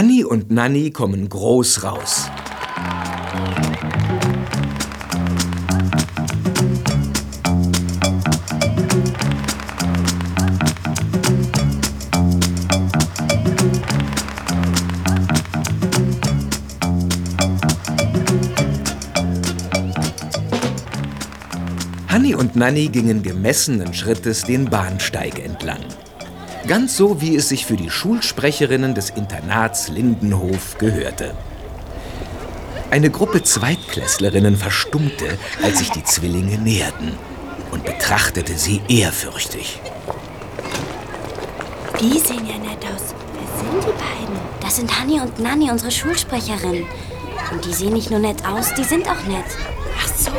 Hanni und Nanni kommen groß raus. Hanni und Nanni gingen gemessenen Schrittes den Bahnsteig entlang. Ganz so, wie es sich für die Schulsprecherinnen des Internats Lindenhof gehörte. Eine Gruppe Zweitklässlerinnen verstummte, als sich die Zwillinge näherten und betrachtete sie ehrfürchtig. Die sehen ja nett aus. Wer sind die beiden? Das sind Hanni und Nanni, unsere Schulsprecherin. Und die sehen nicht nur nett aus, die sind auch nett. Ach so.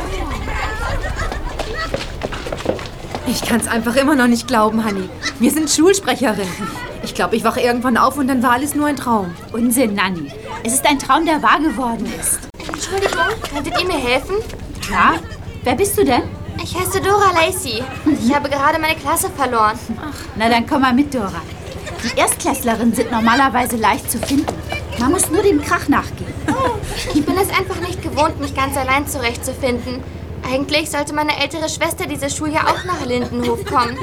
Ich kann's einfach immer noch nicht glauben, Hanni. Wir sind Schulsprecherin. Ich glaube, ich wache irgendwann auf und dann war alles nur ein Traum. Unsinn, Nanni. Es ist ein Traum, der wahr geworden ist. Entschuldigung, könntet ihr mir helfen? Klar. Wer bist du denn? Ich heiße Dora Lacey. Ich habe gerade meine Klasse verloren. Ach, na dann komm mal mit, Dora. Die Erstklässlerinnen sind normalerweise leicht zu finden. Man muss nur dem Krach nachgehen. Oh, ich bin es einfach nicht gewohnt, mich ganz allein zurechtzufinden. Eigentlich sollte meine ältere Schwester dieses Schuljahr auch nach Lindenhof kommen.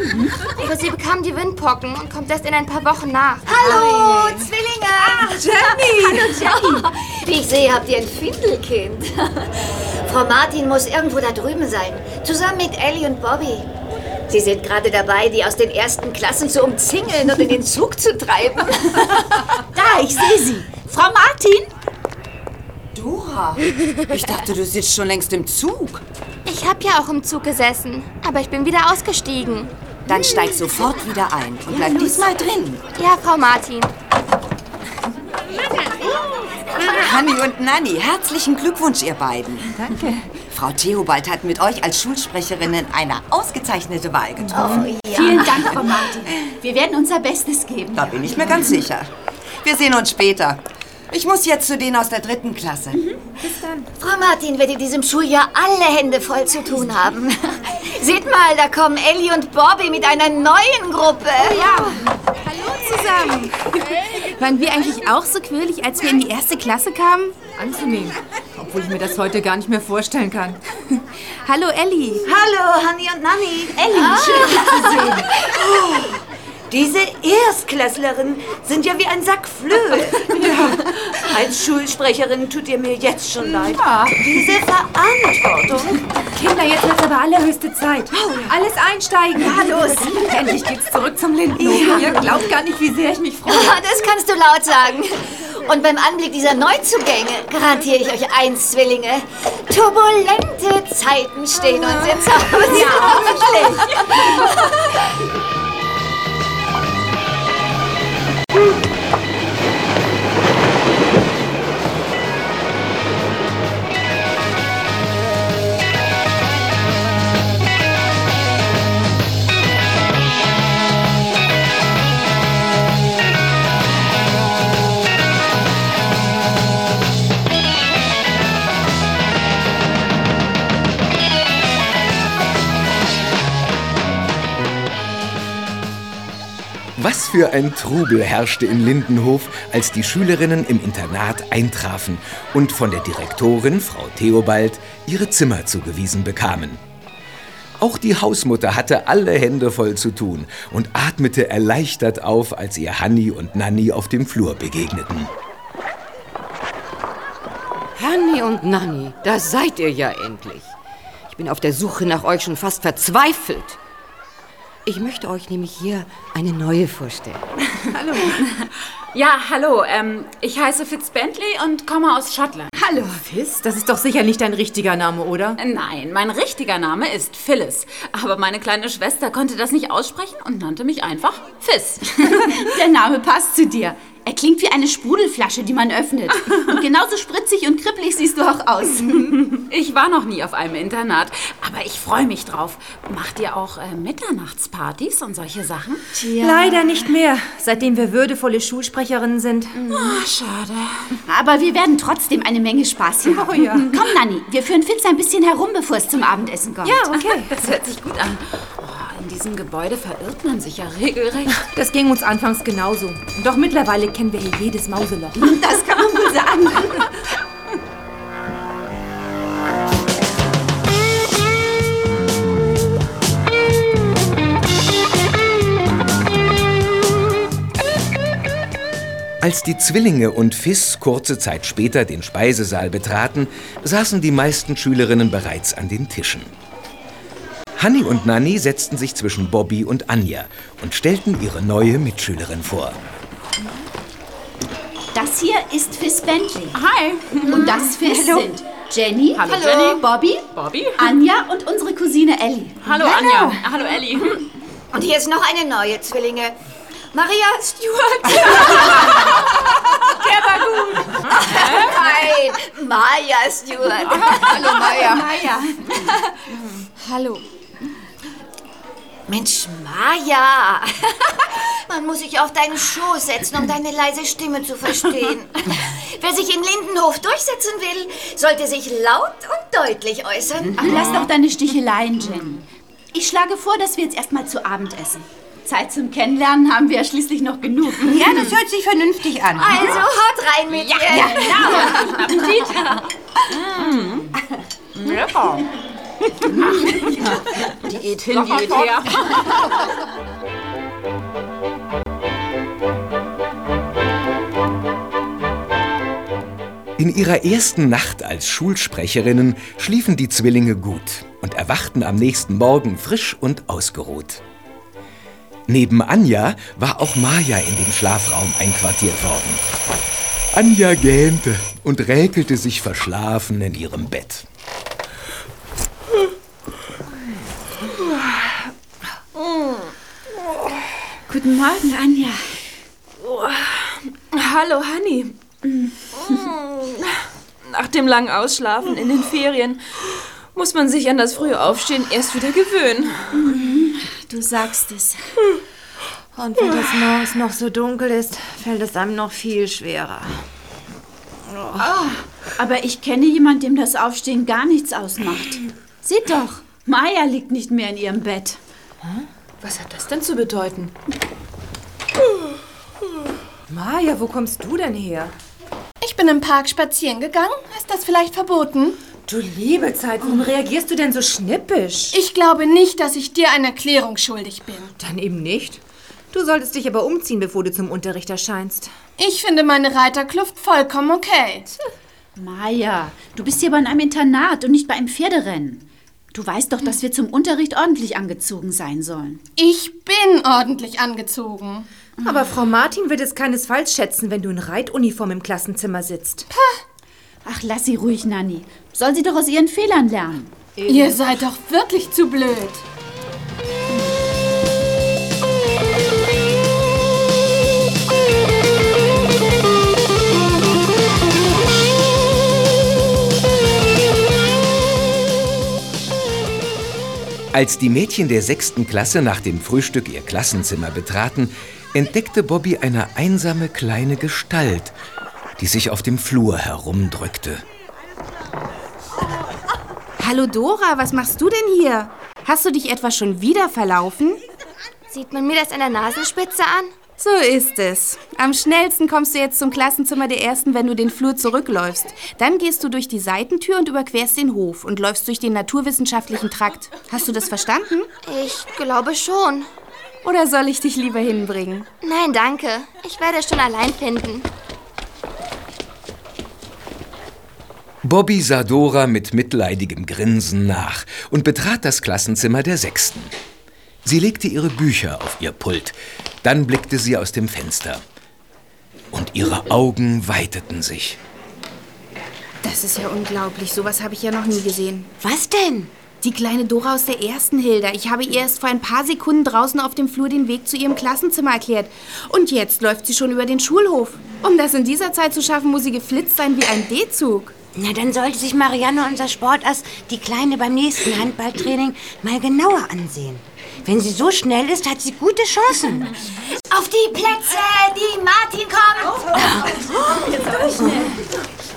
Aber sie bekam die Windpocken und kommt erst in ein paar Wochen nach. Hallo, Zwillinge! Ach, Jenny! Hallo, Jenny! Wie ich sehe, habt ihr ein Findelkind. Frau Martin muss irgendwo da drüben sein, zusammen mit Ellie und Bobby. Sie sind gerade dabei, die aus den ersten Klassen zu umzingeln und in den Zug zu treiben. da, ich sehe sie. Frau Martin? Dora, ich dachte, du sitzt schon längst im Zug. Ich habe ja auch im Zug gesessen, aber ich bin wieder ausgestiegen. Dann steig sofort wieder ein und bleib diesmal drin. Ja, Frau Martin. Hanni und Nanni, herzlichen Glückwunsch, ihr beiden. Danke. Frau Theobald hat mit euch als Schulsprecherinnen eine ausgezeichnete Wahl getroffen. Oh, ja. Vielen Dank, Frau Martin. Wir werden unser Bestes geben. Da bin ich mir ganz sicher. Wir sehen uns später. Ich muss jetzt zu denen aus der dritten Klasse. Mhm. Bis dann. Frau Martin wird in diesem Schuljahr alle Hände voll zu tun haben. Seht mal, da kommen Ellie und Bobby mit einer neuen Gruppe. Oh ja. Hallo zusammen. Waren wir eigentlich auch so quirlig, als wir in die erste Klasse kamen? Anzunehmen. Obwohl ich mir das heute gar nicht mehr vorstellen kann. Hallo Ellie. Hallo Hanni und Nanni. Ellie, ah. schön dich zu sehen. Oh. Diese Erstklässlerinnen sind ja wie ein Sack Flöhe. Ja. Als Schulsprecherin tut ihr mir jetzt schon leid. Ja. Diese Verantwortung. Kinder, jetzt wird aber allerhöchste Zeit. Oh, ja. Alles einsteigen. Ja, los. Endlich geht's zurück zum Lindenhof. Ihr glaubt gar nicht, wie sehr ich mich freue. Das kannst du laut sagen. Und beim Anblick dieser Neuzugänge garantiere ich euch eins, Zwillinge. Turbulente Zeiten stehen uns jetzt auf. Ja, Woo! Was für ein Trubel herrschte in Lindenhof, als die Schülerinnen im Internat eintrafen und von der Direktorin, Frau Theobald, ihre Zimmer zugewiesen bekamen. Auch die Hausmutter hatte alle Hände voll zu tun und atmete erleichtert auf, als ihr Hanni und Nanni auf dem Flur begegneten. Hanni und Nanni, da seid ihr ja endlich. Ich bin auf der Suche nach euch schon fast verzweifelt. Ich möchte euch nämlich hier eine neue vorstellen. hallo. Ja, hallo. Ähm, ich heiße Fitz Bentley und komme aus Schottland. Hallo, Fitz. Das ist doch sicher nicht dein richtiger Name, oder? Nein, mein richtiger Name ist Phyllis. Aber meine kleine Schwester konnte das nicht aussprechen und nannte mich einfach Fizz. Der Name passt zu dir. Er klingt wie eine Sprudelflasche, die man öffnet. Und genauso spritzig und kribbelig siehst du auch aus. Ich war noch nie auf einem Internat, aber ich freue mich drauf. Macht ihr auch äh, Mitternachtspartys und solche Sachen? Tja. Leider nicht mehr, seitdem wir würdevolle Schulsprecherinnen sind. Oh, schade. Aber wir werden trotzdem eine Menge Spaß hier haben. Oh ja. Komm, Nanni, wir führen Fitz ein bisschen herum, bevor es zum Abendessen kommt. Ja, okay. Das hört sich gut an diesem Gebäude verirrt man sich ja regelrecht. Das ging uns anfangs genauso. Doch mittlerweile kennen wir hier jedes Mauseloch. Das kann man wohl sagen. Als die Zwillinge und Fiss kurze Zeit später den Speisesaal betraten, saßen die meisten Schülerinnen bereits an den Tischen. Hanni und Nanni setzten sich zwischen Bobby und Anja und stellten ihre neue Mitschülerin vor. Das hier ist Fiss Bentley. Hi. Und das Fiss sind Jenny, Hallo, Jenny. Bobby, Bobby. Anja und unsere Cousine Ellie. Hallo, Anja. Hallo, Ellie. Und hier ist noch eine neue Zwillinge. Maria Stuart. Der war gut. Nein, Maya Stuart. Hallo, Maya. Maya. Hallo. Mensch, Maja. Man muss sich auf deinen Schoß setzen, um deine leise Stimme zu verstehen. Wer sich in Lindenhof durchsetzen will, sollte sich laut und deutlich äußern. Ach, lass doch deine Sticheleien, Jenny. Ich schlage vor, dass wir jetzt erstmal zu Abend essen. Zeit zum Kennenlernen haben wir ja schließlich noch genug. Ja, das hört sich vernünftig an. Also haut rein mit dir. Appetit. Lecker. Diät hin, Diät her. In ihrer ersten Nacht als Schulsprecherinnen schliefen die Zwillinge gut und erwachten am nächsten Morgen frisch und ausgeruht. Neben Anja war auch Maja in den Schlafraum einquartiert worden. Anja gähnte und räkelte sich verschlafen in ihrem Bett. Guten Morgen, Anja. Hallo, Hanni. Nach dem langen Ausschlafen in den Ferien muss man sich an das frühe Aufstehen erst wieder gewöhnen. Du sagst es. Und wenn das morgens noch so dunkel ist, fällt es einem noch viel schwerer. Aber ich kenne jemanden, dem das Aufstehen gar nichts ausmacht. Seht doch, Maya liegt nicht mehr in ihrem Bett. Was hat das denn zu bedeuten? Maja, wo kommst du denn her? Ich bin im Park spazieren gegangen. Ist das vielleicht verboten? Du liebe Zeit, warum reagierst du denn so schnippisch? Ich glaube nicht, dass ich dir eine Erklärung schuldig bin. Dann eben nicht. Du solltest dich aber umziehen, bevor du zum Unterricht erscheinst. Ich finde meine Reiterkluft vollkommen okay. Maya, du bist hier bei einem Internat und nicht bei einem Pferderennen. Du weißt doch, dass wir zum Unterricht ordentlich angezogen sein sollen. Ich bin ordentlich angezogen. Aber Frau Martin wird es keinesfalls schätzen, wenn du in Reituniform im Klassenzimmer sitzt. Ach, lass sie ruhig, Nanni. Soll sie doch aus ihren Fehlern lernen. Ihr seid doch wirklich zu blöd. Als die Mädchen der sechsten Klasse nach dem Frühstück ihr Klassenzimmer betraten, entdeckte Bobby eine einsame kleine Gestalt, die sich auf dem Flur herumdrückte. Hallo Dora, was machst du denn hier? Hast du dich etwa schon wieder verlaufen? Sieht man mir das an der Nasenspitze an? So ist es. Am schnellsten kommst du jetzt zum Klassenzimmer der Ersten, wenn du den Flur zurückläufst. Dann gehst du durch die Seitentür und überquerst den Hof und läufst durch den naturwissenschaftlichen Trakt. Hast du das verstanden? Ich glaube schon. Oder soll ich dich lieber hinbringen? Nein, danke. Ich werde es schon allein finden. Bobby sah Dora mit mitleidigem Grinsen nach und betrat das Klassenzimmer der Sechsten. Sie legte ihre Bücher auf ihr Pult. Dann blickte sie aus dem Fenster. Und ihre Augen weiteten sich. Das ist ja unglaublich. Sowas habe ich ja noch nie gesehen. Was denn? Die kleine Dora aus der ersten Hilda. Ich habe ihr erst vor ein paar Sekunden draußen auf dem Flur den Weg zu ihrem Klassenzimmer erklärt. Und jetzt läuft sie schon über den Schulhof. Um das in dieser Zeit zu schaffen, muss sie geflitzt sein wie ein D-Zug. Na, dann sollte sich Marianne, unser Sportass, die Kleine beim nächsten Handballtraining mal genauer ansehen. Wenn sie so schnell ist, hat sie gute Chancen. Auf die Plätze, die Martin kommt.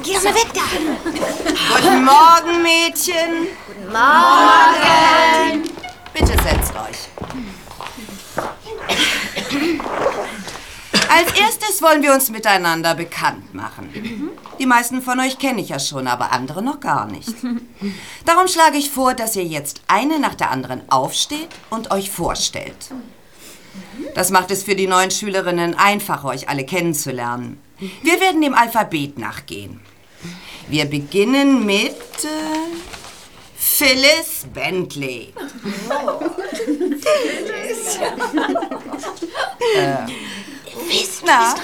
Geh doch mal weg da. Guten Morgen, Mädchen. Morgen. Bitte setzt euch. Als erstes wollen wir uns miteinander bekannt machen. Die meisten von euch kenne ich ja schon, aber andere noch gar nicht. Darum schlage ich vor, dass ihr jetzt eine nach der anderen aufsteht und euch vorstellt. Das macht es für die neuen Schülerinnen einfacher, euch alle kennenzulernen. Wir werden dem Alphabet nachgehen. Wir beginnen mit äh, Phyllis Bentley. äh, na,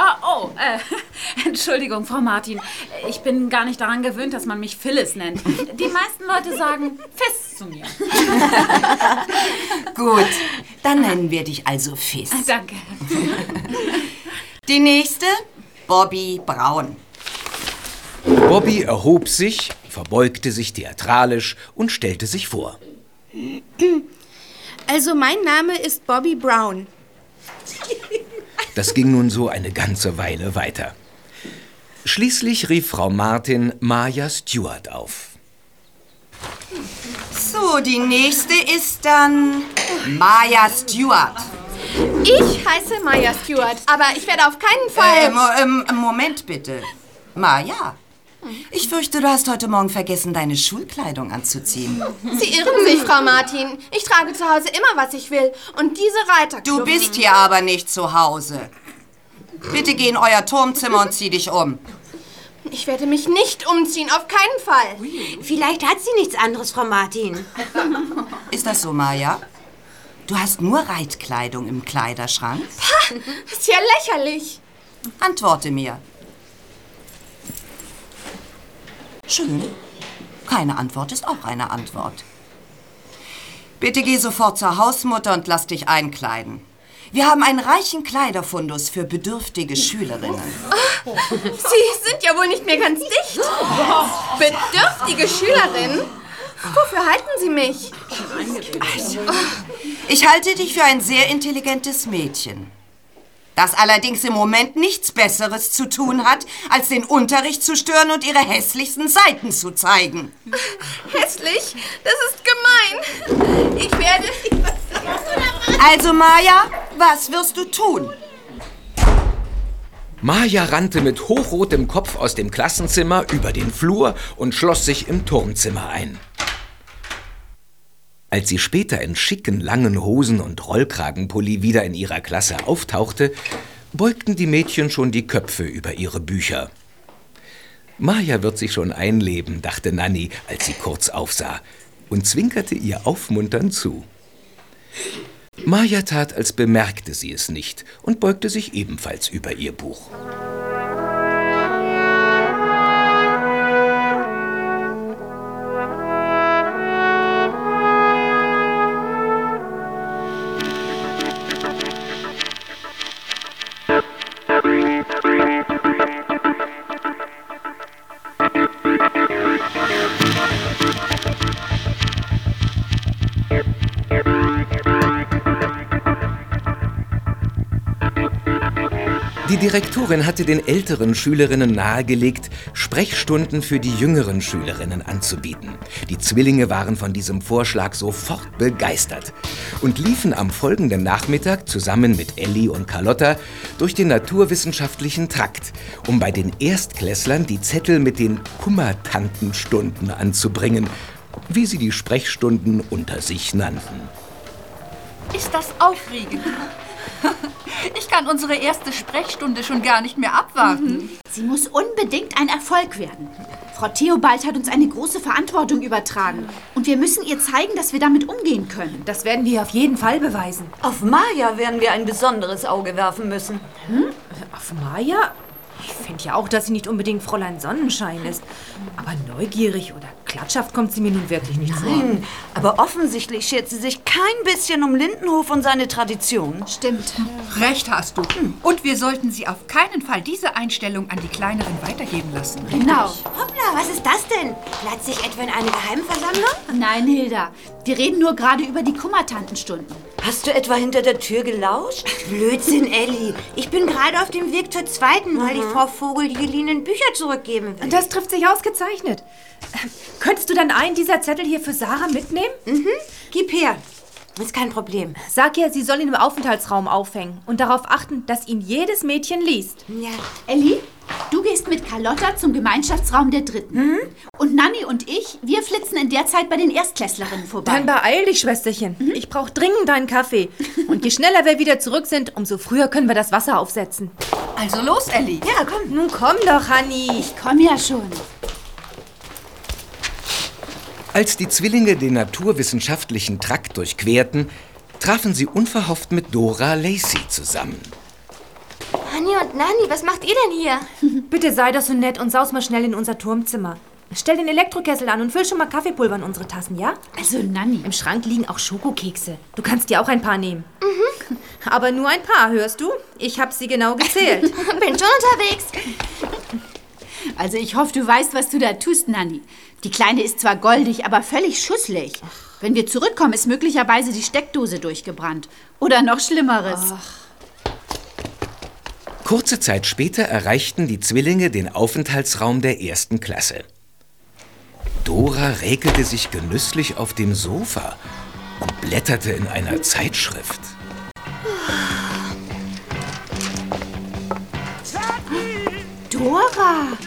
Oh, oh, äh, Entschuldigung, Frau Martin. Ich bin gar nicht daran gewöhnt, dass man mich Phyllis nennt. Die meisten Leute sagen Fiss zu mir. gut, dann nennen wir dich also Fizz. Danke. Die nächste, Bobby Braun. Bobby erhob sich, verbeugte sich theatralisch und stellte sich vor. Also mein Name ist Bobby Brown. Das ging nun so eine ganze Weile weiter. Schließlich rief Frau Martin Maya Stewart auf. So, die nächste ist dann Maya Stewart. Ich heiße Maya Stewart, aber ich werde auf keinen Fall... Äh, ähm, Moment bitte. Maya, ich fürchte, du hast heute Morgen vergessen, deine Schulkleidung anzuziehen. Sie irren sich, Frau Martin. Ich trage zu Hause immer, was ich will. Und diese Reiter... Du bist hier aber nicht zu Hause. Bitte geh in euer Turmzimmer und zieh dich um. Ich werde mich nicht umziehen, auf keinen Fall. Vielleicht hat sie nichts anderes, Frau Martin. Ist das so, Maya? Du hast nur Reitkleidung im Kleiderschrank? Pah, ist ja lächerlich. Antworte mir. Schön. Keine Antwort ist auch eine Antwort. Bitte geh sofort zur Hausmutter und lass dich einkleiden. Wir haben einen reichen Kleiderfundus für bedürftige Schülerinnen. Oh, Sie sind ja wohl nicht mehr ganz dicht. Bedürftige Schülerin? Wofür halten Sie mich? Also, ich halte dich für ein sehr intelligentes Mädchen. Das allerdings im Moment nichts Besseres zu tun hat, als den Unterricht zu stören und ihre hässlichsten Seiten zu zeigen. Hässlich? Das ist gemein. Ich werde... Also, Maya, was wirst du tun? Maja rannte mit hochrotem Kopf aus dem Klassenzimmer über den Flur und schloss sich im Turmzimmer ein. Als sie später in schicken langen Hosen und Rollkragenpulli wieder in ihrer Klasse auftauchte, beugten die Mädchen schon die Köpfe über ihre Bücher. Maja wird sich schon einleben, dachte Nanny, als sie kurz aufsah, und zwinkerte ihr aufmunternd zu. Maja tat, als bemerkte sie es nicht und beugte sich ebenfalls über ihr Buch. Die Direktorin hatte den älteren Schülerinnen nahegelegt, Sprechstunden für die jüngeren Schülerinnen anzubieten. Die Zwillinge waren von diesem Vorschlag sofort begeistert und liefen am folgenden Nachmittag zusammen mit Elli und Carlotta durch den naturwissenschaftlichen Trakt, um bei den Erstklässlern die Zettel mit den Kummertantenstunden anzubringen, wie sie die Sprechstunden unter sich nannten. Ist das aufregend? Ich kann unsere erste Sprechstunde schon gar nicht mehr abwarten. Sie muss unbedingt ein Erfolg werden. Frau Theobald hat uns eine große Verantwortung übertragen. Und wir müssen ihr zeigen, dass wir damit umgehen können. Das werden wir auf jeden Fall beweisen. Auf Maja werden wir ein besonderes Auge werfen müssen. Hm? Auf Maja? Ich finde ja auch, dass sie nicht unbedingt Fräulein Sonnenschein ist. Aber neugierig oder klatschhaft kommt sie mir nun wirklich nicht vor. Nein, aber offensichtlich schert sie sich kein bisschen um Lindenhof und seine Tradition. Stimmt. Recht hast du. Und wir sollten sie auf keinen Fall diese Einstellung an die Kleineren weitergeben lassen. Genau. Hoppla, was ist das denn? Platzt sich etwa in eine Geheimversammlung? Nein, Hilda. Wir reden nur gerade über die Kummertantenstunden. Hast du etwa hinter der Tür gelauscht? Blödsinn, Elli. Ich bin gerade auf dem Weg zur zweiten, weil die Frau Vogel die geliehenen Bücher zurückgeben will. Das trifft sich ausgezeichnet. Könntest du dann einen dieser Zettel hier für Sarah mitnehmen? Mhm. Gib her. Ist kein Problem. Sag ihr, sie soll ihn im Aufenthaltsraum aufhängen und darauf achten, dass ihn jedes Mädchen liest. Ja. Elli, du gehst mit Carlotta zum Gemeinschaftsraum der Dritten. Und Nanni und ich, wir flitzen in der Zeit bei den Erstklässlerinnen vorbei. Dann beeil dich, Schwesterchen. Ich brauche dringend einen Kaffee. Und je schneller wir wieder zurück sind, umso früher können wir das Wasser aufsetzen. Also los, Elli. Ja, komm. Nun komm doch, Hanni. Ich komm ja schon. Als die Zwillinge den naturwissenschaftlichen Trakt durchquerten, trafen sie unverhofft mit Dora Lacey zusammen. Hani und Nani, was macht ihr denn hier? Bitte sei doch so nett und saus mal schnell in unser Turmzimmer. Stell den Elektrokessel an und füll schon mal Kaffeepulver in unsere Tassen, ja? Also, Nanni. Im Schrank liegen auch Schokokekse. Du kannst dir auch ein paar nehmen. Aber nur ein paar, hörst du? Ich hab sie genau gezählt. Bin schon unterwegs. Also ich hoffe, du weißt, was du da tust, Nanni. Die Kleine ist zwar goldig, aber völlig schusslig. Wenn wir zurückkommen, ist möglicherweise die Steckdose durchgebrannt. Oder noch Schlimmeres. Kurze Zeit später erreichten die Zwillinge den Aufenthaltsraum der ersten Klasse. Dora räkelte sich genüsslich auf dem Sofa und blätterte in einer Zeitschrift. Dora,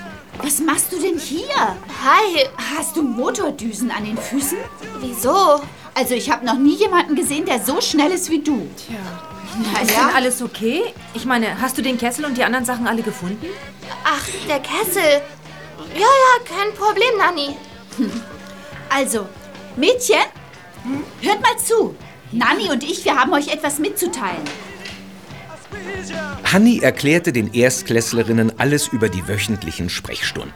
was machst du denn hier? Hi. Hast du Motordüsen an den Füßen? Wieso? Also ich habe noch nie jemanden gesehen, der so schnell ist wie du. Tja. Na, ist denn alles okay? Ich meine, hast du den Kessel und die anderen Sachen alle gefunden? Ach, der Kessel. Ja, ja, kein Problem, Nani. Also, Mädchen, hört mal zu. Nanni und ich, wir haben euch etwas mitzuteilen. Hanni erklärte den Erstklässlerinnen alles über die wöchentlichen Sprechstunden.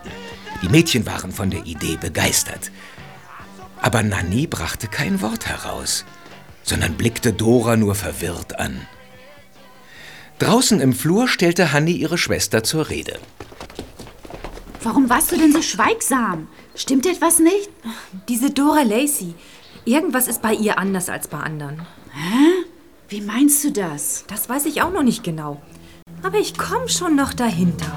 Die Mädchen waren von der Idee begeistert. Aber Nanni brachte kein Wort heraus, sondern blickte Dora nur verwirrt an. Draußen im Flur stellte Hanni ihre Schwester zur Rede. Warum warst du denn so schweigsam? Stimmt etwas nicht? Diese Dora Lacey. Irgendwas ist bei ihr anders als bei anderen. Hä? Wie meinst du das? Das weiß ich auch noch nicht genau. Aber ich komme schon noch dahinter.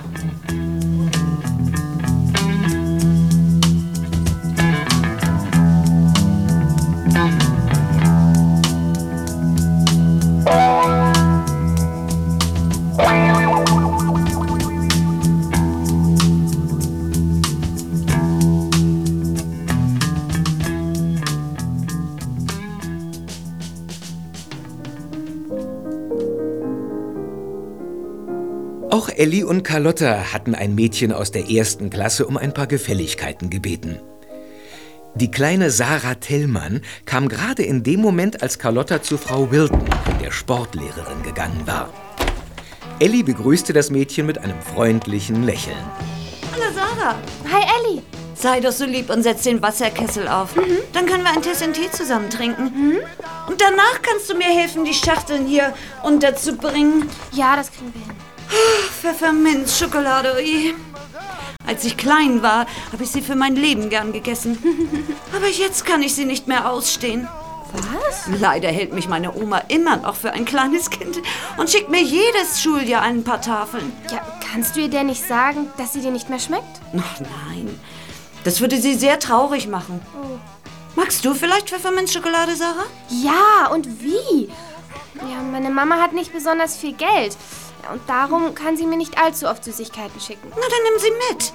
Auch Elli und Carlotta hatten ein Mädchen aus der ersten Klasse um ein paar Gefälligkeiten gebeten. Die kleine Sarah Tellmann kam gerade in dem Moment, als Carlotta zu Frau Wilton, der Sportlehrerin, gegangen war. Elli begrüßte das Mädchen mit einem freundlichen Lächeln. Hallo Sarah. Hi Elli. Sei doch so lieb und setz den Wasserkessel auf. Dann können wir ein Tässchen Tee zusammen trinken. Und danach kannst du mir helfen, die Schachteln hier unterzubringen. Ja, das kriegen wir hin. Pfefferminz, Schokolade, ui. Als ich klein war, habe ich sie für mein Leben gern gegessen. Aber jetzt kann ich sie nicht mehr ausstehen. Was? Leider hält mich meine Oma immer noch für ein kleines Kind und schickt mir jedes Schuljahr ein paar Tafeln. Ja, kannst du ihr denn nicht sagen, dass sie dir nicht mehr schmeckt? Ach nein, das würde sie sehr traurig machen. Oh. Magst du vielleicht Pfefferminzschokolade, Sarah? Ja, und wie? Ja, meine Mama hat nicht besonders viel Geld. Und darum kann sie mir nicht allzu oft Süßigkeiten schicken. Na, dann nimm sie mit.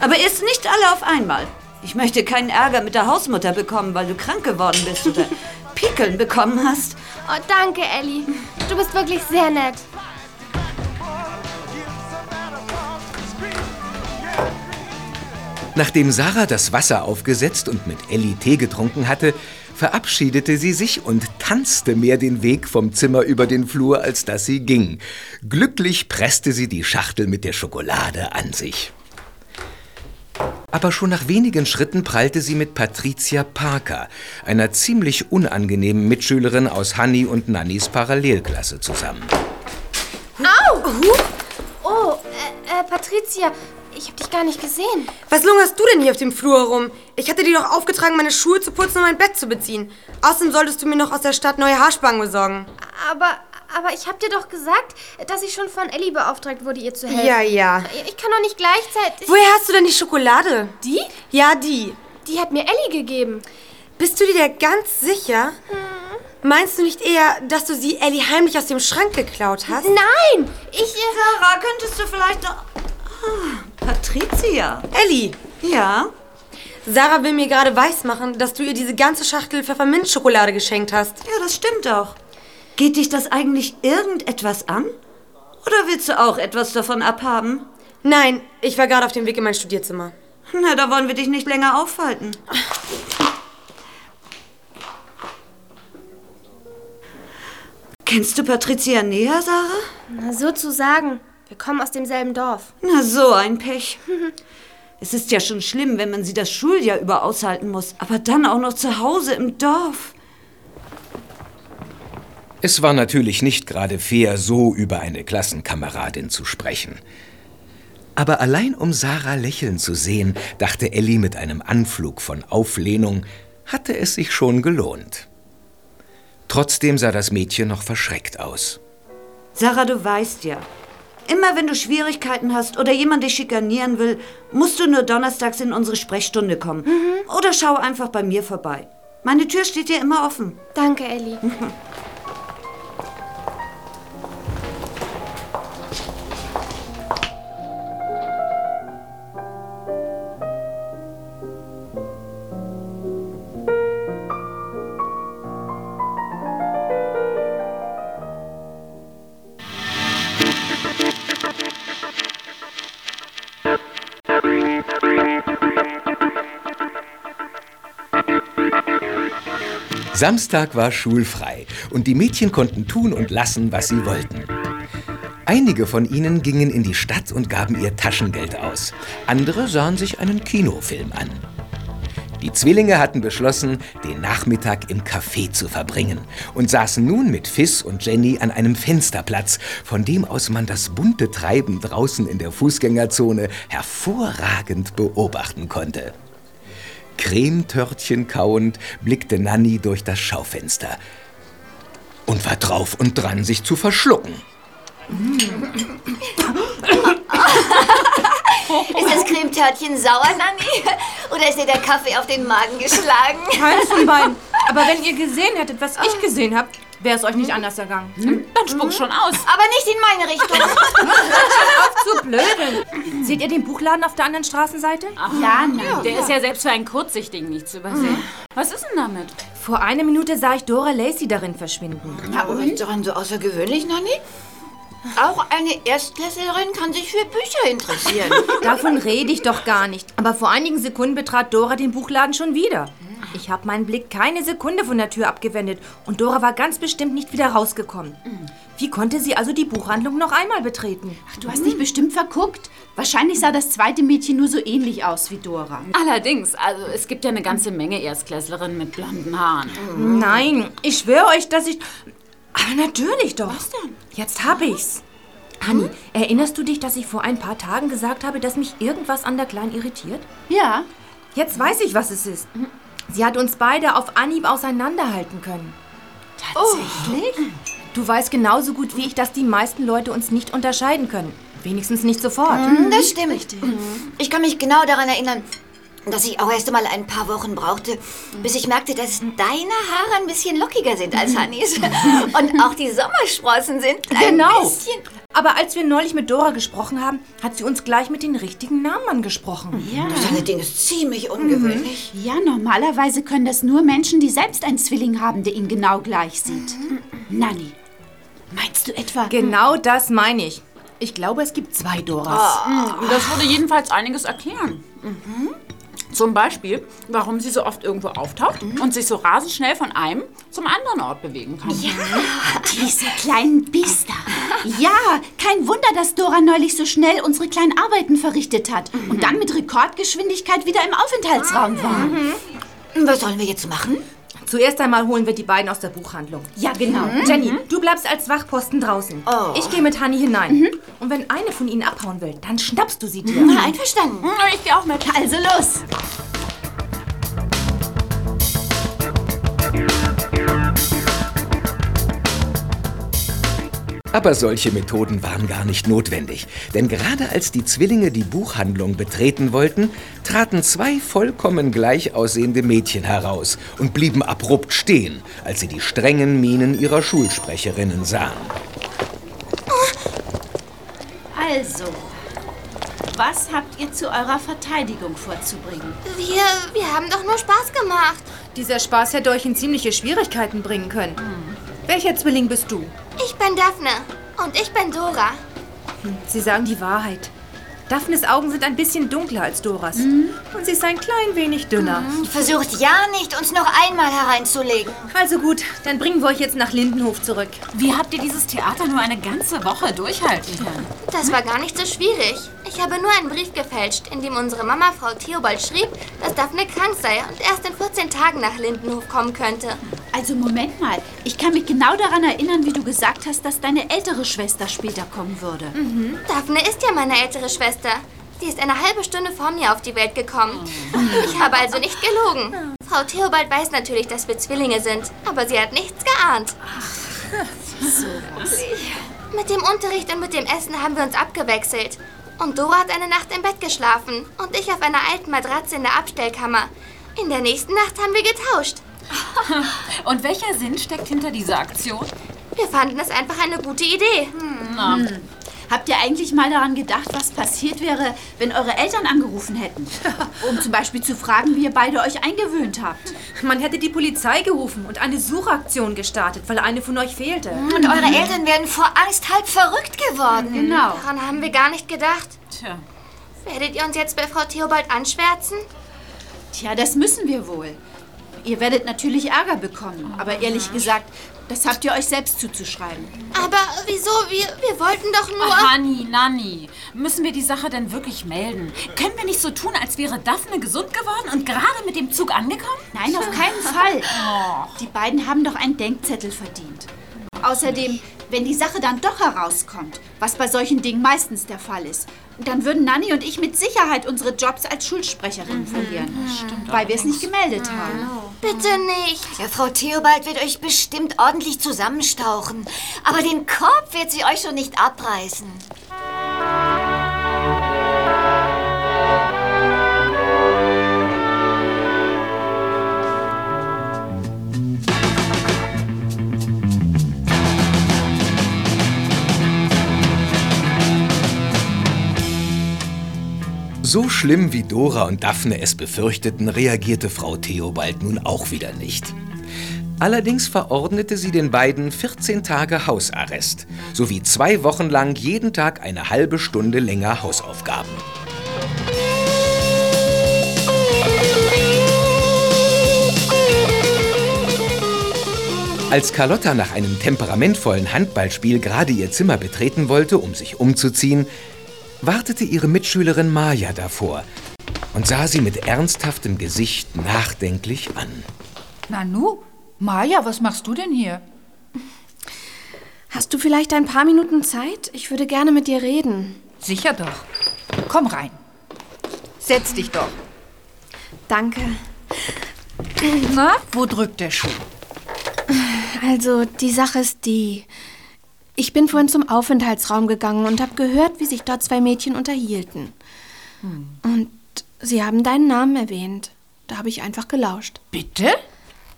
Aber erst nicht alle auf einmal. Ich möchte keinen Ärger mit der Hausmutter bekommen, weil du krank geworden bist oder Pickeln bekommen hast. Oh, danke, Elli. Du bist wirklich sehr nett. Nachdem Sarah das Wasser aufgesetzt und mit Elli Tee getrunken hatte, verabschiedete sie sich und tanzte mehr den Weg vom Zimmer über den Flur, als dass sie ging. Glücklich presste sie die Schachtel mit der Schokolade an sich. Aber schon nach wenigen Schritten prallte sie mit Patricia Parker, einer ziemlich unangenehmen Mitschülerin aus Hanni und Nannys Parallelklasse, zusammen. Au! Oh, äh, äh, Patricia, ich hab dich gar nicht gesehen. Was lungerst du denn hier auf dem Flur rum? Ich hatte dir doch aufgetragen, meine Schuhe zu putzen und mein Bett zu beziehen. Außerdem solltest du mir noch aus der Stadt neue Haarspangen besorgen. Aber, aber ich hab dir doch gesagt, dass ich schon von Elli beauftragt wurde, ihr zu helfen. Ja, ja. Ich kann doch nicht gleichzeitig... Woher hast du denn die Schokolade? Die? Ja, die. Die hat mir Elli gegeben. Bist du dir da ganz sicher? Meinst du nicht eher, dass du sie Ellie heimlich aus dem Schrank geklaut hast? Nein! Ich. Sarah, könntest du vielleicht noch. Ah, Patricia. Ellie! Ja? Sarah will mir gerade weismachen, dass du ihr diese ganze Schachtel Pfefferminzschokolade geschenkt hast. Ja, das stimmt doch. Geht dich das eigentlich irgendetwas an? Oder willst du auch etwas davon abhaben? Nein, ich war gerade auf dem Weg in mein Studierzimmer. Na, da wollen wir dich nicht länger aufhalten. Kennst du Patricia näher, Sarah? Na, sozusagen. Wir kommen aus demselben Dorf. Na, so ein Pech. Es ist ja schon schlimm, wenn man sie das Schuljahr über aushalten muss. Aber dann auch noch zu Hause im Dorf. Es war natürlich nicht gerade fair, so über eine Klassenkameradin zu sprechen. Aber allein um Sarah lächeln zu sehen, dachte Ellie mit einem Anflug von Auflehnung, hatte es sich schon gelohnt. Trotzdem sah das Mädchen noch verschreckt aus. Sarah, du weißt ja, immer wenn du Schwierigkeiten hast oder jemand dich schikanieren will, musst du nur donnerstags in unsere Sprechstunde kommen. Oder schau einfach bei mir vorbei. Meine Tür steht dir immer offen. Danke, Ellie. Samstag war schulfrei und die Mädchen konnten tun und lassen, was sie wollten. Einige von ihnen gingen in die Stadt und gaben ihr Taschengeld aus. Andere sahen sich einen Kinofilm an. Die Zwillinge hatten beschlossen, den Nachmittag im Café zu verbringen und saßen nun mit Fiss und Jenny an einem Fensterplatz, von dem aus man das bunte Treiben draußen in der Fußgängerzone hervorragend beobachten konnte. Cremetörtchen kauend blickte Nanny durch das Schaufenster und war drauf und dran, sich zu verschlucken. Ist das Cremetörtchen sauer, Nanni? Oder ist dir der Kaffee auf den Magen geschlagen? Keins von beiden. Aber wenn ihr gesehen hättet, was ich gesehen habe, wäre es euch nicht anders ergangen. Dann spuck schon aus. Aber nicht in meine Richtung. Auf zu blödeln. Seht ihr den Buchladen auf der anderen Straßenseite? Ach ja, nein, der ist ja selbst für einen Kurzsichtigen nicht zu übersehen. Was ist denn damit? Vor einer Minute sah ich Dora Lacey darin verschwinden. Ja, und ist daran so außergewöhnlich, Nanni? Auch eine Erstklässlerin kann sich für Bücher interessieren. Davon rede ich doch gar nicht. Aber vor einigen Sekunden betrat Dora den Buchladen schon wieder. Ich habe meinen Blick keine Sekunde von der Tür abgewendet und Dora war ganz bestimmt nicht wieder rausgekommen. Wie konnte sie also die Buchhandlung noch einmal betreten? Ach, du hast dich bestimmt verguckt. Wahrscheinlich sah das zweite Mädchen nur so ähnlich aus wie Dora. Allerdings, also es gibt ja eine ganze Menge Erstklässlerinnen mit blonden Haaren. Nein, ich schwöre euch, dass ich... Aber natürlich doch. Was denn? Jetzt hab ich's. Hanni, erinnerst du dich, dass ich vor ein paar Tagen gesagt habe, dass mich irgendwas an der Kleinen irritiert? Ja. Jetzt weiß ich, was es ist. Sie hat uns beide auf Anhieb auseinanderhalten können. Tatsächlich? Du weißt genauso gut wie ich, dass die meisten Leute uns nicht unterscheiden können. Wenigstens nicht sofort. Mhm, Das stimmt. Ich kann mich genau daran erinnern, dass ich auch erst einmal ein paar Wochen brauchte, bis ich merkte, dass deine Haare ein bisschen lockiger sind als Hannis. Und auch die Sommersprossen sind ein Genau. bisschen... Aber als wir neulich mit Dora gesprochen haben, hat sie uns gleich mit den richtigen Namen angesprochen. Ja. Das allerdings ist ziemlich ungewöhnlich. Ja, normalerweise können das nur Menschen, die selbst einen Zwilling haben, der ihnen genau gleich sieht. Nanni, meinst du etwa... Genau das meine ich. Ich glaube, es gibt zwei Doras. Hm, Das würde jedenfalls einiges erklären. Zum Beispiel, warum sie so oft irgendwo auftaucht und sich so rasend schnell von einem zum anderen Ort bewegen kann. Diese kleinen Biester. Ja, kein Wunder, dass Dora neulich so schnell unsere kleinen Arbeiten verrichtet hat und dann mit Rekordgeschwindigkeit wieder im Aufenthaltsraum war. Was sollen wir jetzt machen? Zuerst einmal holen wir die beiden aus der Buchhandlung. Ja, genau. Jenny, du bleibst als Wachposten draußen. Oh. Ich gehe mit Hanni hinein. Und wenn eine von ihnen abhauen will, dann schnappst du sie dir. Na, einverstanden. Ich gehe auch mit. Also los. Aber solche Methoden waren gar nicht notwendig, denn gerade als die Zwillinge die Buchhandlung betreten wollten, traten zwei vollkommen gleich aussehende Mädchen heraus und blieben abrupt stehen, als sie die strengen Mienen ihrer Schulsprecherinnen sahen. Also, was habt ihr zu eurer Verteidigung vorzubringen? Wir, wir haben doch nur Spaß gemacht. Dieser Spaß hätte euch in ziemliche Schwierigkeiten bringen können. Welcher Zwilling bist du? Ich bin Daphne. Und ich bin Dora. Hm, Sie sagen die Wahrheit. Daphnes Augen sind ein bisschen dunkler als Doras. Und sie ist ein klein wenig dünner. Versucht ja nicht, uns noch einmal hereinzulegen. Also gut, dann bringen wir euch jetzt nach Lindenhof zurück. Wie habt ihr dieses Theater nur eine ganze Woche durchhalten können? Das war gar nicht so schwierig. Ich habe nur einen Brief gefälscht, in dem unsere Mama Frau Theobald schrieb, dass Daphne krank sei und erst in 14 Tagen nach Lindenhof kommen könnte. Also Moment mal, ich kann mich genau daran erinnern, wie du gesagt hast, dass deine ältere Schwester später kommen würde. Daphne ist ja meine ältere Schwester. Die ist eine halbe Stunde vor mir auf die Welt gekommen. Ich habe also nicht gelogen. Frau Theobald weiß natürlich, dass wir Zwillinge sind, aber sie hat nichts geahnt. Mit dem Unterricht und mit dem Essen haben wir uns abgewechselt. Und Dora hat eine Nacht im Bett geschlafen und ich auf einer alten Matratze in der Abstellkammer. In der nächsten Nacht haben wir getauscht. Und welcher Sinn steckt hinter dieser Aktion? Wir fanden es einfach eine gute Idee. Na, Habt ihr eigentlich mal daran gedacht, was passiert wäre, wenn eure Eltern angerufen hätten? Um zum Beispiel zu fragen, wie ihr beide euch eingewöhnt habt. Man hätte die Polizei gerufen und eine Suchaktion gestartet, weil eine von euch fehlte. Und eure Eltern werden vor Angst halb verrückt geworden. Genau. Daran haben wir gar nicht gedacht. Tja. Werdet ihr uns jetzt bei Frau Theobald anschwärzen? Tja, das müssen wir wohl. Ihr werdet natürlich Ärger bekommen, aber ehrlich gesagt, das habt ihr euch selbst zuzuschreiben. Aber wieso? Wir, wir wollten doch nur... Ach, Hanni, Nanni, müssen wir die Sache denn wirklich melden? Können wir nicht so tun, als wäre Daphne gesund geworden und gerade mit dem Zug angekommen? Nein, auf keinen Fall. Die beiden haben doch einen Denkzettel verdient. Außerdem, wenn die Sache dann doch herauskommt, was bei solchen Dingen meistens der Fall ist, dann würden Nanni und ich mit Sicherheit unsere Jobs als Schulsprecherinnen verlieren. weil wir es nicht gemeldet haben. Bitte nicht. Ja, Frau Theobald wird euch bestimmt ordentlich zusammenstauchen. Aber den Korb wird sie euch schon nicht abreißen. So schlimm wie Dora und Daphne es befürchteten, reagierte Frau Theobald nun auch wieder nicht. Allerdings verordnete sie den beiden 14 Tage Hausarrest sowie zwei Wochen lang jeden Tag eine halbe Stunde länger Hausaufgaben. Als Carlotta nach einem temperamentvollen Handballspiel gerade ihr Zimmer betreten wollte, um sich umzuziehen, wartete ihre Mitschülerin Maja davor und sah sie mit ernsthaftem Gesicht nachdenklich an. Nanu, Maja, was machst du denn hier? Hast du vielleicht ein paar Minuten Zeit? Ich würde gerne mit dir reden. Sicher doch. Komm rein. Setz dich doch. Danke. Na, wo drückt der Schuh? Also, die Sache ist die. Ich bin vorhin zum Aufenthaltsraum gegangen und habe gehört, wie sich dort zwei Mädchen unterhielten. Und sie haben deinen Namen erwähnt. Da habe ich einfach gelauscht. Bitte?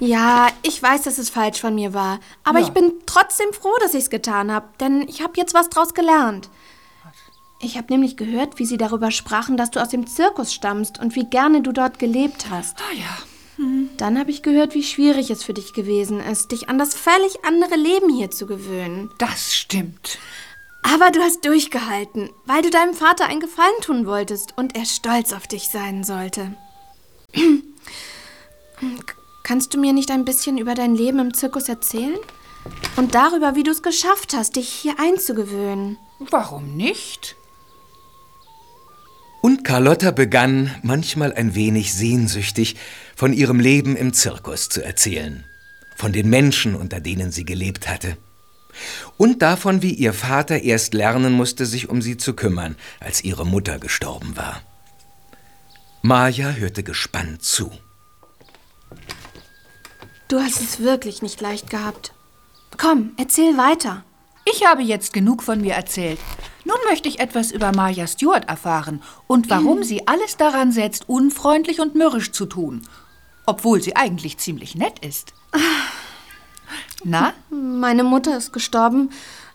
Ja, ich weiß, dass es falsch von mir war. Aber Ja. ich bin trotzdem froh, dass ich es getan habe, denn ich habe jetzt was draus gelernt. Ich habe nämlich gehört, wie sie darüber sprachen, dass du aus dem Zirkus stammst und wie gerne du dort gelebt hast. Ah ja. Dann habe ich gehört, wie schwierig es für dich gewesen ist, dich an das völlig andere Leben hier zu gewöhnen. Das stimmt. Aber du hast durchgehalten, weil du deinem Vater einen Gefallen tun wolltest und er stolz auf dich sein sollte. Kannst du mir nicht ein bisschen über dein Leben im Zirkus erzählen? Und darüber, wie du es geschafft hast, dich hier einzugewöhnen. Warum nicht? Und Carlotta begann, manchmal ein wenig sehnsüchtig, von ihrem Leben im Zirkus zu erzählen. Von den Menschen, unter denen sie gelebt hatte. Und davon, wie ihr Vater erst lernen musste, sich um sie zu kümmern, als ihre Mutter gestorben war. Maja hörte gespannt zu. Du hast es wirklich nicht leicht gehabt. Komm, erzähl weiter. Ich habe jetzt genug von mir erzählt. Nun möchte ich etwas über Marja Stewart erfahren und warum sie alles daran setzt, unfreundlich und mürrisch zu tun, obwohl sie eigentlich ziemlich nett ist. Na? Meine Mutter ist gestorben,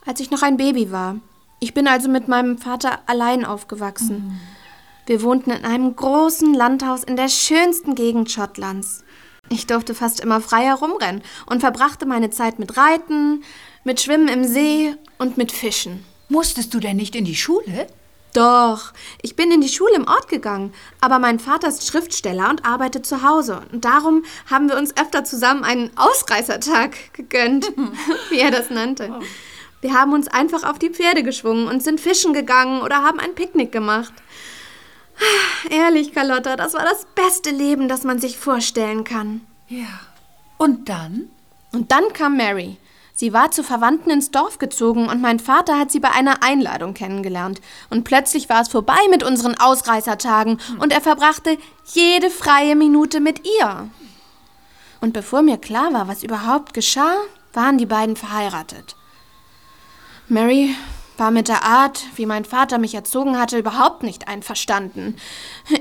als ich noch ein Baby war. Ich bin also mit meinem Vater allein aufgewachsen. Wir wohnten in einem großen Landhaus in der schönsten Gegend Schottlands. Ich durfte fast immer frei herumrennen und verbrachte meine Zeit mit Reiten, mit Schwimmen im See und mit Fischen. Musstest du denn nicht in die Schule? Doch, ich bin in die Schule im Ort gegangen, aber mein Vater ist Schriftsteller und arbeitet zu Hause. Und darum haben wir uns öfter zusammen einen Ausreißertag gegönnt, wie er das nannte. Wir haben uns einfach auf die Pferde geschwungen und sind fischen gegangen oder haben ein Picknick gemacht. Ehrlich, Carlotta, das war das beste Leben, das man sich vorstellen kann. Ja. Und dann? Und dann kam Mary. Sie war zu Verwandten ins Dorf gezogen und mein Vater hat sie bei einer Einladung kennengelernt. Und plötzlich war es vorbei mit unseren Ausreißertagen und er verbrachte jede freie Minute mit ihr. Und bevor mir klar war, was überhaupt geschah, waren die beiden verheiratet. Mary war mit der Art, wie mein Vater mich erzogen hatte, überhaupt nicht einverstanden.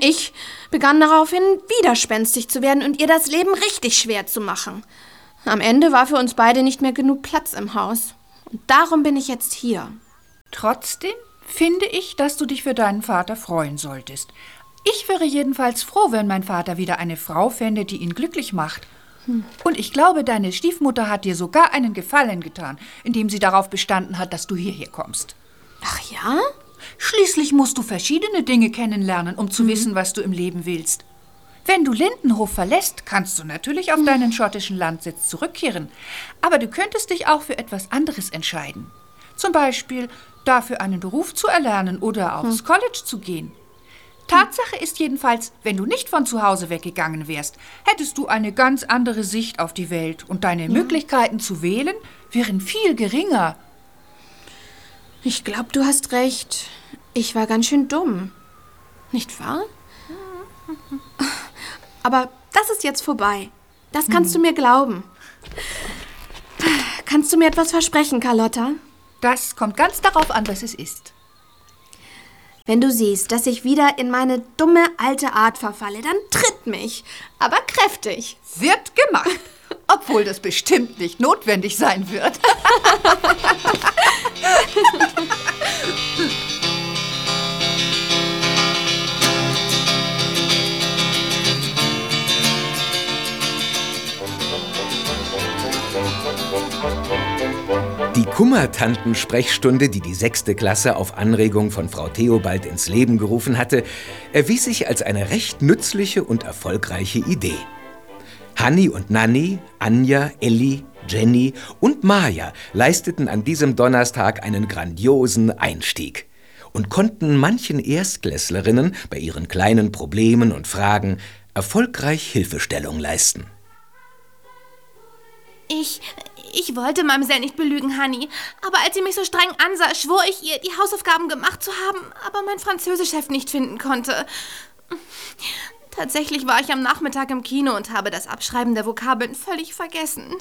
Ich begann daraufhin widerspenstig zu werden und ihr das Leben richtig schwer zu machen. Am Ende war für uns beide nicht mehr genug Platz im Haus. Und darum bin ich jetzt hier. Trotzdem finde ich, dass du dich für deinen Vater freuen solltest. Ich wäre jedenfalls froh, wenn mein Vater wieder eine Frau fände, die ihn glücklich macht. Und ich glaube, deine Stiefmutter hat dir sogar einen Gefallen getan, indem sie darauf bestanden hat, dass du hierher kommst. Ach ja? Schließlich musst du verschiedene Dinge kennenlernen, um zu wissen, was du im Leben willst. Wenn du Lindenhof verlässt, kannst du natürlich auf deinen schottischen Landsitz zurückkehren. Aber du könntest dich auch für etwas anderes entscheiden. Zum Beispiel dafür einen Beruf zu erlernen oder aufs College zu gehen. Tatsache ist jedenfalls, wenn du nicht von zu Hause weggegangen wärst, hättest du eine ganz andere Sicht auf die Welt und deine Möglichkeiten zu wählen wären viel geringer. Ich glaube, du hast recht. Ich war ganz schön dumm. Nicht wahr? Aber das ist jetzt vorbei. Das kannst du mir glauben. Kannst du mir etwas versprechen, Carlotta? Das kommt ganz darauf an, was es ist. Wenn du siehst, dass ich wieder in meine dumme alte Art verfalle, dann tritt mich. Aber kräftig. Wird gemacht. Obwohl das bestimmt nicht notwendig sein wird. Die Kummertanten-Sprechstunde, die die sechste Klasse auf Anregung von Frau Theobald ins Leben gerufen hatte, erwies sich als eine recht nützliche und erfolgreiche Idee. Hanni und Nanni, Anja, Elli, Jenny und Maja leisteten an diesem Donnerstag einen grandiosen Einstieg und konnten manchen Erstklässlerinnen bei ihren kleinen Problemen und Fragen erfolgreich Hilfestellung leisten. Ich, ich wollte Mamsell nicht belügen, Hanni. Aber als sie mich so streng ansah, schwor ich ihr, die Hausaufgaben gemacht zu haben, aber mein Französischheft nicht finden konnte. Tatsächlich war ich am Nachmittag im Kino und habe das Abschreiben der Vokabeln völlig vergessen.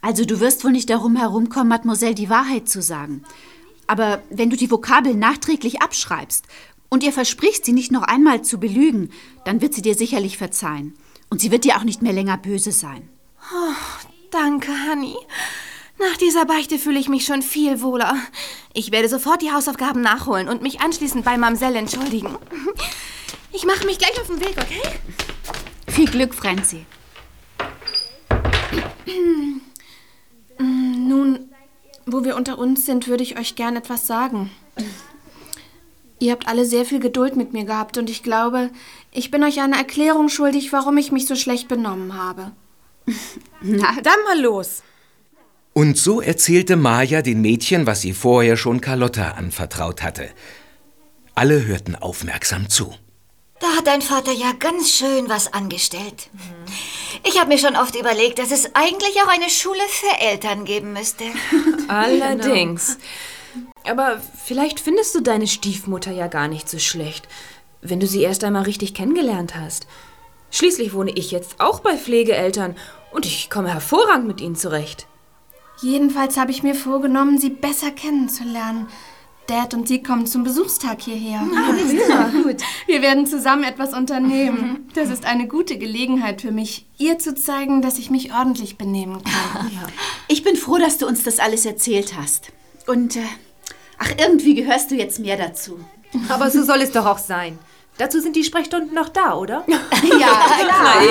Also du wirst wohl nicht darum herumkommen, Mademoiselle die Wahrheit zu sagen. Aber wenn du die Vokabeln nachträglich abschreibst und ihr versprichst, sie nicht noch einmal zu belügen, dann wird sie dir sicherlich verzeihen. Und sie wird dir auch nicht mehr länger böse sein. Oh, danke, Hanni. Nach dieser Beichte fühle ich mich schon viel wohler. Ich werde sofort die Hausaufgaben nachholen und mich anschließend bei Mamsell entschuldigen. Ich mache mich gleich auf den Weg, okay? Viel Glück, Franzi. Nun, wo wir unter uns sind, würde ich euch gern etwas sagen. Ihr habt alle sehr viel Geduld mit mir gehabt und ich glaube, ich bin euch eine Erklärung schuldig, warum ich mich so schlecht benommen habe. Na, dann mal los. Und so erzählte Maja den Mädchen, was sie vorher schon Carlotta anvertraut hatte. Alle hörten aufmerksam zu. Da hat dein Vater ja ganz schön was angestellt. Ich habe mir schon oft überlegt, dass es eigentlich auch eine Schule für Eltern geben müsste. Allerdings. Aber vielleicht findest du deine Stiefmutter ja gar nicht so schlecht, wenn du sie erst einmal richtig kennengelernt hast. Schließlich wohne ich jetzt auch bei Pflegeeltern und ich komme hervorragend mit ihnen zurecht. Jedenfalls habe ich mir vorgenommen, sie besser kennenzulernen. Dad und sie kommen zum Besuchstag hierher. Ah, das ist ja gut. Wir werden zusammen etwas unternehmen. Das ist eine gute Gelegenheit für mich, ihr zu zeigen, dass ich mich ordentlich benehmen kann. Ich bin froh, dass du uns das alles erzählt hast. Und, äh, ach, irgendwie gehörst du jetzt mehr dazu. Aber so soll es doch auch sein. Dazu sind die Sprechstunden noch da, oder? ja, klar.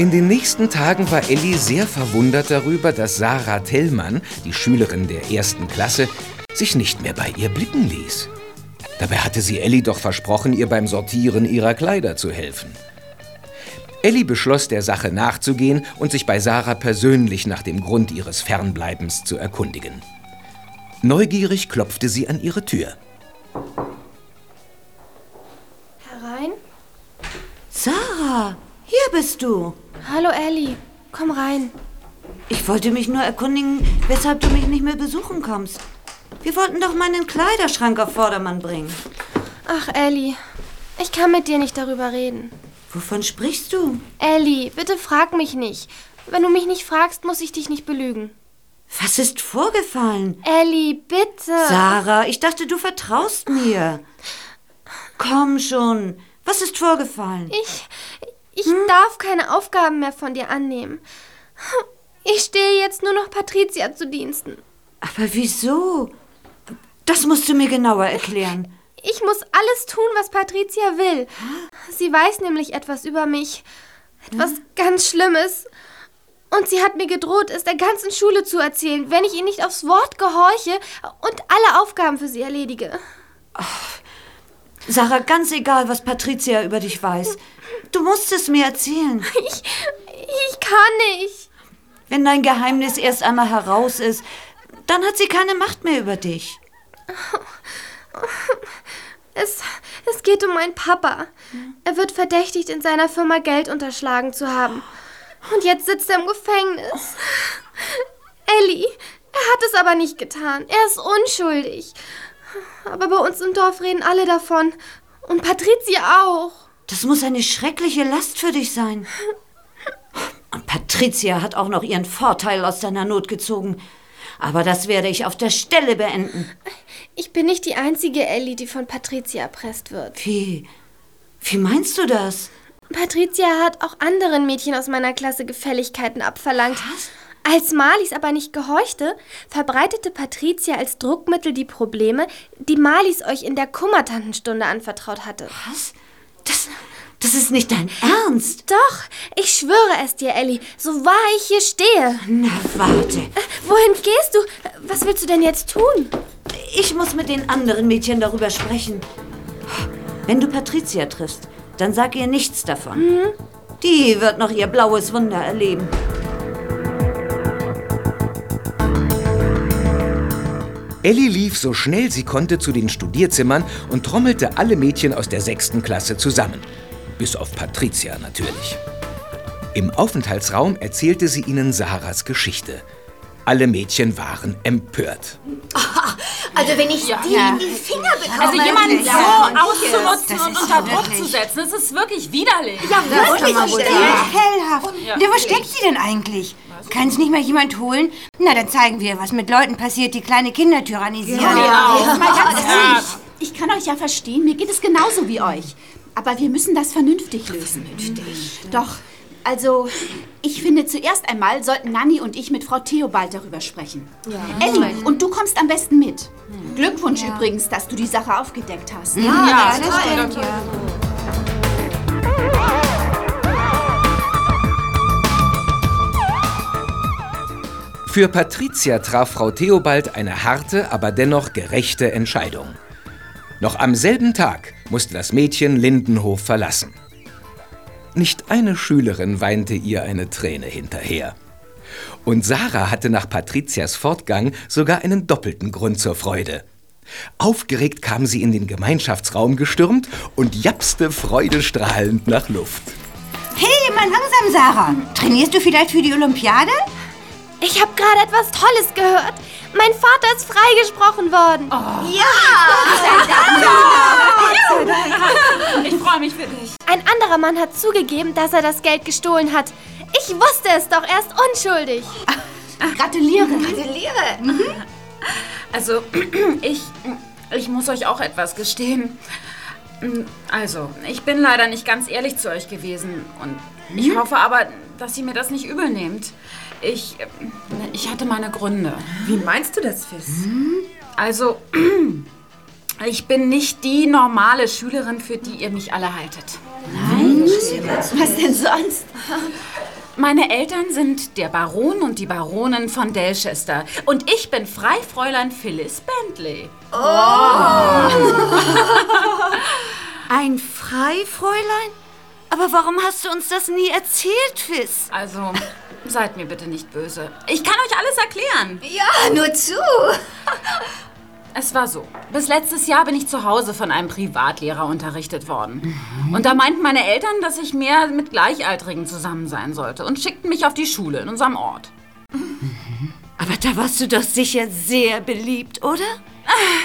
In den nächsten Tagen war Elli sehr verwundert darüber, dass Sarah Tellmann, die Schülerin der ersten Klasse, sich nicht mehr bei ihr blicken ließ. Dabei hatte sie Elli doch versprochen, ihr beim Sortieren ihrer Kleider zu helfen. Elli beschloss, der Sache nachzugehen und sich bei Sarah persönlich nach dem Grund ihres Fernbleibens zu erkundigen. Neugierig klopfte sie an ihre Tür. Herein? Sarah, hier bist du. Hallo Ellie, komm rein. Ich wollte mich nur erkundigen, weshalb du mich nicht mehr besuchen kommst. Wir wollten doch meinen Kleiderschrank auf Vordermann bringen. Ach Ellie, ich kann mit dir nicht darüber reden. Wovon sprichst du? Ellie, bitte frag mich nicht. Wenn du mich nicht fragst, muss ich dich nicht belügen. Was ist vorgefallen? Ellie, bitte. Sarah, ich dachte, du vertraust mir. Komm schon. Was ist vorgefallen? Ich. Ich darf keine Aufgaben mehr von dir annehmen. Ich stehe jetzt nur noch Patricia zu Diensten. Aber wieso? Das musst du mir genauer erklären. Ich muss alles tun, was Patricia will. Sie weiß nämlich etwas über mich. Etwas ganz Schlimmes. Und sie hat mir gedroht, es der ganzen Schule zu erzählen, wenn ich ihr nicht aufs Wort gehorche und alle Aufgaben für sie erledige. Sarah, ganz egal, was Patricia über dich weiß. Du musst es mir erzählen. Ich, ich kann nicht. Wenn dein Geheimnis erst einmal heraus ist, dann hat sie keine Macht mehr über dich. Es, es geht um meinen Papa. Er wird verdächtigt, in seiner Firma Geld unterschlagen zu haben. Und jetzt sitzt er im Gefängnis. Ellie, er hat es aber nicht getan. Er ist unschuldig. Aber bei uns im Dorf reden alle davon. Und Patricia auch. Das muss eine schreckliche Last für dich sein. Und Patricia hat auch noch ihren Vorteil aus deiner Not gezogen. Aber das werde ich auf der Stelle beenden. Ich bin nicht die einzige Ellie, die von Patricia erpresst wird. Wie? Wie meinst du das? Patricia hat auch anderen Mädchen aus meiner Klasse Gefälligkeiten abverlangt. Als Marlies aber nicht gehorchte, verbreitete Patricia als Druckmittel die Probleme, die Marlies euch in der Kummertantenstunde anvertraut hatte. Was? Das, das ist nicht dein Ernst. Doch, ich schwöre es dir, Ellie, so wahr ich hier stehe. Na, warte. Wohin gehst du? Was willst du denn jetzt tun? Ich muss mit den anderen Mädchen darüber sprechen. Wenn du Patricia triffst, dann sag ihr nichts davon. Die wird noch ihr blaues Wunder erleben. Elli lief so schnell sie konnte zu den Studierzimmern und trommelte alle Mädchen aus der sechsten Klasse zusammen. Bis auf Patricia natürlich. Im Aufenthaltsraum erzählte sie ihnen Sarahs Geschichte. Alle Mädchen waren empört. Also wenn ich Ja. die in die Finger bekomme... Also jemanden so Ja. auszunutzen Das und ist unter ja Druck wirklich- zu setzen, das ist wirklich widerlich. Ja, wirklich. Ja, Ja. hellhaft. Ja. Ja, wo steckt sie denn eigentlich? Kann es nicht mal jemand holen? Na, dann zeigen wir, was mit Leuten passiert, die kleine Kinder tyrannisieren. Ganz Ja. ehrlich. Ich kann euch ja verstehen, mir geht es genauso wie euch. Aber wir müssen das vernünftig lösen. Vernünftig. Doch, also, ich finde, zuerst einmal sollten Nanni und ich mit Frau Theobald darüber sprechen. Ja. Elli, und du kommst am besten mit. Glückwunsch übrigens, dass du die Sache aufgedeckt hast. Ja, das stimmt, ja. Für Patricia traf Frau Theobald eine harte, aber dennoch gerechte Entscheidung. Noch am selben Tag musste das Mädchen Lindenhof verlassen. Nicht eine Schülerin weinte ihr eine Träne hinterher. Und Sarah hatte nach Patricias Fortgang sogar einen doppelten Grund zur Freude. Aufgeregt kam sie in den Gemeinschaftsraum gestürmt und japste freudestrahlend nach Luft. Hey, mal langsam, Sarah. Trainierst du vielleicht für die Olympiade? Ich habe gerade etwas Tolles gehört. Mein Vater ist freigesprochen worden. Ja! Ich freue mich für dich. Ein anderer Mann hat zugegeben, dass er das Geld gestohlen hat. Ich wusste es doch, er ist unschuldig. Gratuliere. Gratuliere. Also, ich, ich muss euch auch etwas gestehen. Also, ich bin leider nicht ganz ehrlich zu euch gewesen. Und ich hoffe aber, dass ihr mir das nicht übel nehmt. Ich, ich hatte meine Gründe. Wie meinst du das, Fiss? Also, ich bin nicht die normale Schülerin, für die ihr mich alle haltet. Nein? Was denn sonst? Meine Eltern sind der Baron und die Baronin von Delchester. Und ich bin Freifräulein Phyllis Bentley. Ein Freifräulein? Aber warum hast du uns das nie erzählt, Fiss? Also, seid mir bitte nicht böse. Ich kann euch alles erklären. Ja, nur zu. Es war so. Bis letztes Jahr bin ich zu Hause von einem Privatlehrer unterrichtet worden. Und da meinten meine Eltern, dass ich mehr mit Gleichaltrigen zusammen sein sollte und schickten mich auf die Schule in unserem Ort. Aber da warst du doch sicher sehr beliebt, oder?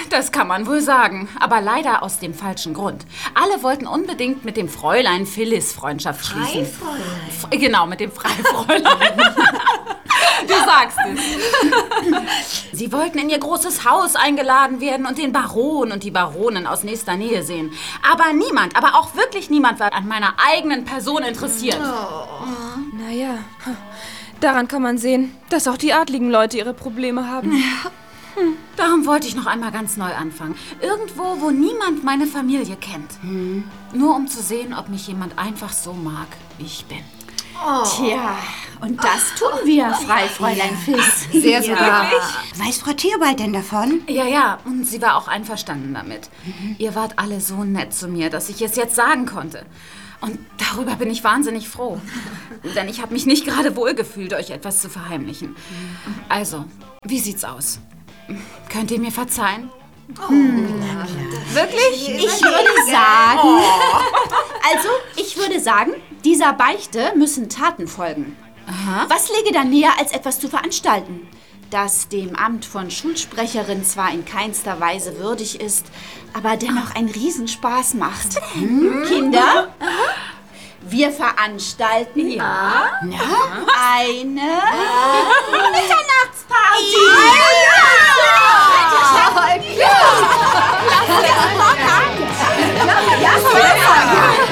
Das kann man wohl sagen, aber leider aus dem falschen Grund. Alle wollten unbedingt mit dem Fräulein Phyllis Freundschaft schließen. F genau, mit dem Freifräulein. du sagst es. Sie wollten in ihr großes Haus eingeladen werden und den Baron und die Baronin aus nächster Nähe sehen. Aber niemand, aber auch wirklich niemand war an meiner eigenen Person interessiert. Naja, daran kann man sehen, dass auch die adligen Leute ihre Probleme haben. Darum wollte ich noch einmal ganz neu anfangen. Irgendwo, wo niemand meine Familie kennt. Nur um zu sehen, ob mich jemand einfach so mag, wie ich bin. Tja, und das tun wir, Freifräulein Fiss. Sehr sogar. Weiß Frau Theobald denn davon? Ja, ja, und sie war auch einverstanden damit. Ihr wart alle so nett zu mir, dass ich es jetzt sagen konnte. Und darüber bin ich wahnsinnig froh. Denn ich habe mich nicht gerade wohlgefühlt, euch etwas zu verheimlichen. Also, wie sieht's aus? Könnt ihr mir verzeihen? Wirklich? Ich würde sagen. Also, ich würde sagen, dieser Beichte müssen Taten folgen. Was läge da näher, als etwas zu veranstalten? das dem Amt von Schulsprecherin zwar in keinster Weise würdig ist, aber dennoch einen Riesenspaß macht. Hm? Kinder, wir veranstalten ja. Na, eine ja. Mitternachtsparty. Ja. Ja. Ja. Ja. Ja. Ja. Ja. Ja.